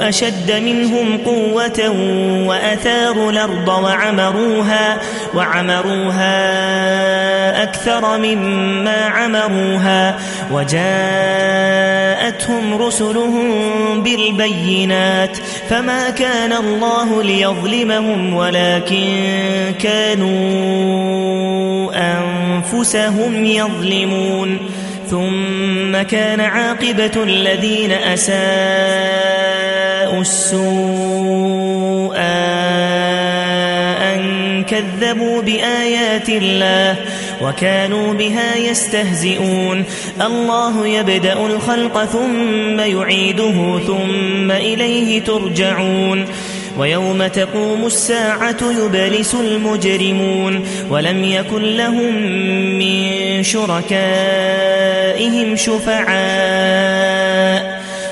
أشد منهم قوة وأثاروا الأرض وعمروها, وعمروها أكثر مما عمروها. وجاءتهم رسلهم بالبينات فما كان الله ليظلمهم ولكن كانوا أنفسهم يظلمون. ثم كان عاقبة الذين أساءوا السوء أن كذبوا بآيات الله وكانوا بها يستهزئون الله يبدأ الخلق ثم يعيده ثم إليه ترجعون ويوم تقوم الساعة يبلس المجرمون ولم يكن لهم من شركائهم شفعاء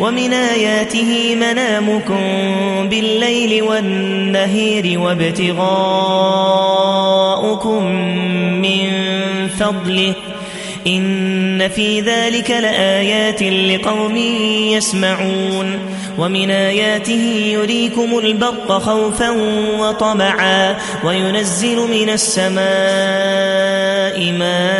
ومن آياته منامكم بالليل والنهير وابتغاؤكم من فضله. إن في ذلك لآيات لقوم يسمعون. ومن آياته يريكم البرق خوفا وطمعا وينزل من السماء ماء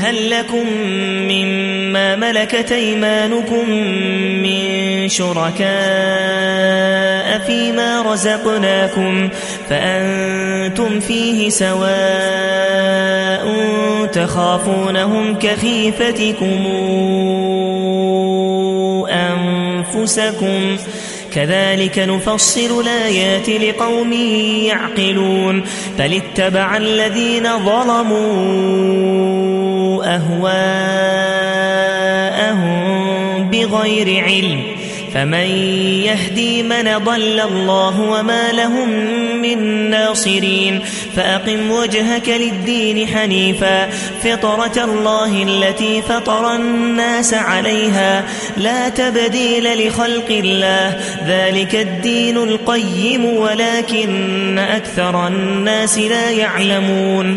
هل لكم مما ملكت أيمانكم من شركاء فيما رزقناكم فأنتم فيه سواء تخافونهم كخيفتكم أنفسكم كذلك نفصل الآيات لقوم يعقلون فلاتبع الذين ظلموا أهواءهم بغير علم. فمن يهدي من ضل الله وما لهم من ناصرين. فأقم وجهك للدين حنيفا. فطرة الله التي فطر الناس عليها. لا تبديل لخلق الله. ذلك الدين القيم ولكن أكثر الناس لا يعلمون.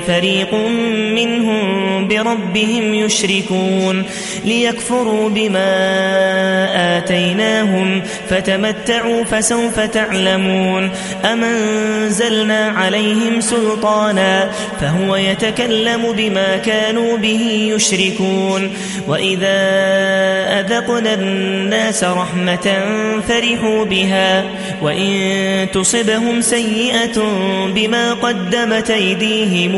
فريق منهم بربهم يشركون ليكفروا بما آتيناهم فتمتعوا فسوف تعلمون أمنزلنا عليهم سلطانا فهو يتكلم بما كانوا به يشركون وإذا أذقنا الناس رحمة فرحوا بها وإن تصبهم سيئة بما قدمت أيديهم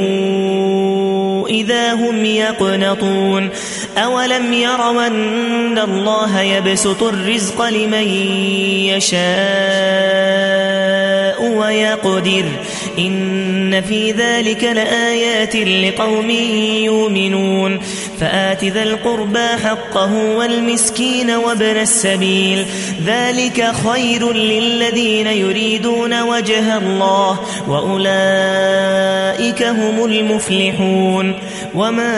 إذا هم يقنطون أولم يروا أن الله يبسط الرزق لمن يشاء ويقدر إن في ذلك لآيات لقوم يؤمنون فآت ذا القربى حقه والمسكين وابن السبيل. ذلك خير للذين يريدون وجه الله وأولئك هم المفلحون. وما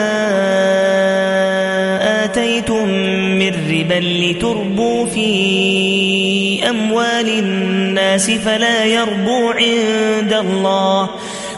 آتيتم من ربا لتربوا في أموال الناس فلا يربو عند الله.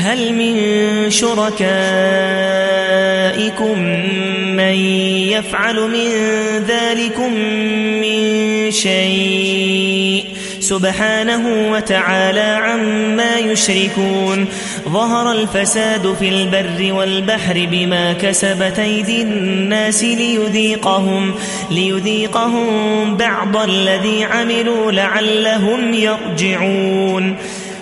هل من شركائكم من يفعل من ذلكم من شيء؟ سبحانه وتعالى عما يشركون. ظهر الفساد في البر والبحر بما كسبت أيدي الناس ليذيقهم, ليذيقهم بعض الذي عملوا لعلهم يرجعون.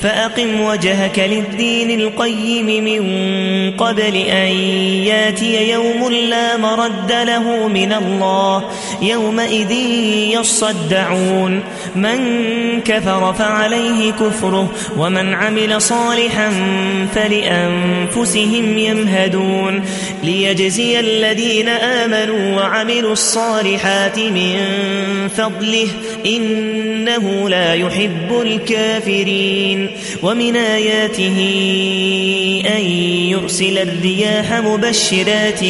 فأقم وجهك للدين القيم من قبل أن ياتي يوم لا مرد له من الله يومئذ يصدعون. من كفر فعليه كفره ومن عمل صالحا فلأنفسهم يمهدون. ليجزي الذين آمنوا وعملوا الصالحات من فضله إنه لا يحب الكافرين. ومن آياته أن يرسل الرياح مبشرات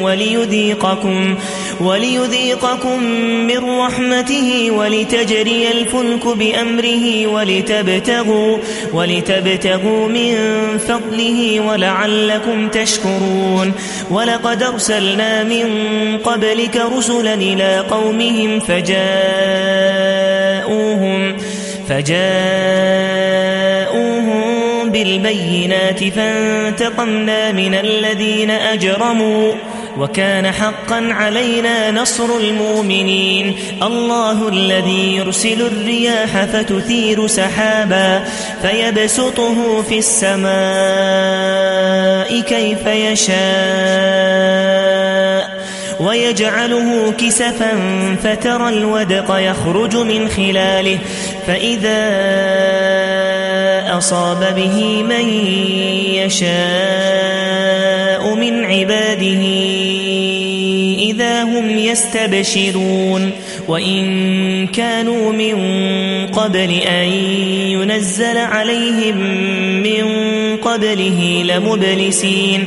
وليذيقكم, وليذيقكم من رحمته ولتجري الفلك بأمره ولتبتغوا, ولتبتغوا من فضله ولعلكم تشكرون ولقد أرسلنا من قبلك رسلا إلى قومهم فجاءوهم فجاءوهم بالبينات فانتقمنا من الذين أجرموا وكان حقا علينا نصر المؤمنين الله الذي يرسل الرياح فتثير سحابا فيبسطه في السماء كيف يشاء ويجعله كسفا فترى الودق يخرج من خلاله فإذا أصاب به من يشاء من عباده إذا هم يستبشرون وإن كانوا من قبل أن ينزل عليهم من قبله لمبلسين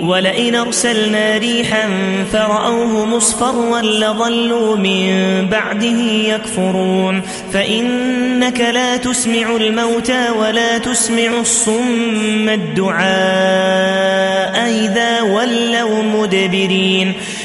ولئن أرسلنا ريحا فرأوه مصفرا لظلوا من بعده يكفرون فإنك لا تسمع الموتى ولا تسمع الصم الدعاء إذا ولوا مدبرين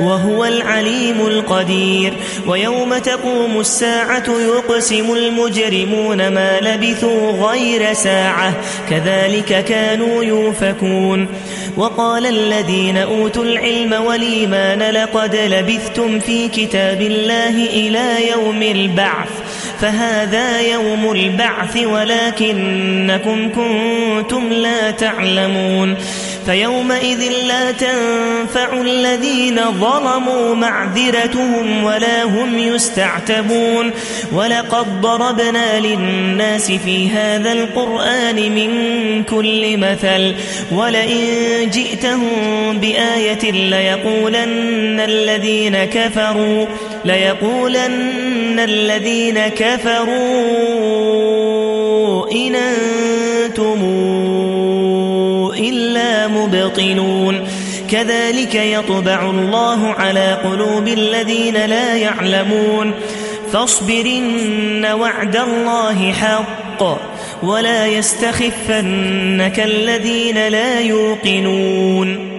وهو العليم القدير. ويوم تقوم الساعة يقسم المجرمون ما لبثوا غير ساعة. كذلك كانوا يوفكون. وقال الذين أوتوا العلم والإيمان لقد لبثتم في كتاب الله إلى يوم البعث. فهذا يوم البعث ولكنكم كنتم لا تعلمون. فيومئذ لا تنفع الذين ظلموا معذرتهم ولا هم يستعتبون ولقد ضربنا للناس في هذا القرآن من كل مثل ولئن جئتهم بآية ليقولن الذين كفروا ليقولن الذين كفروا إلا مبطلون كذلك يطبع الله على قلوب الذين لا يعلمون. فاصبرن وعد الله حق ولا يستخفنك الذين لا يوقنون.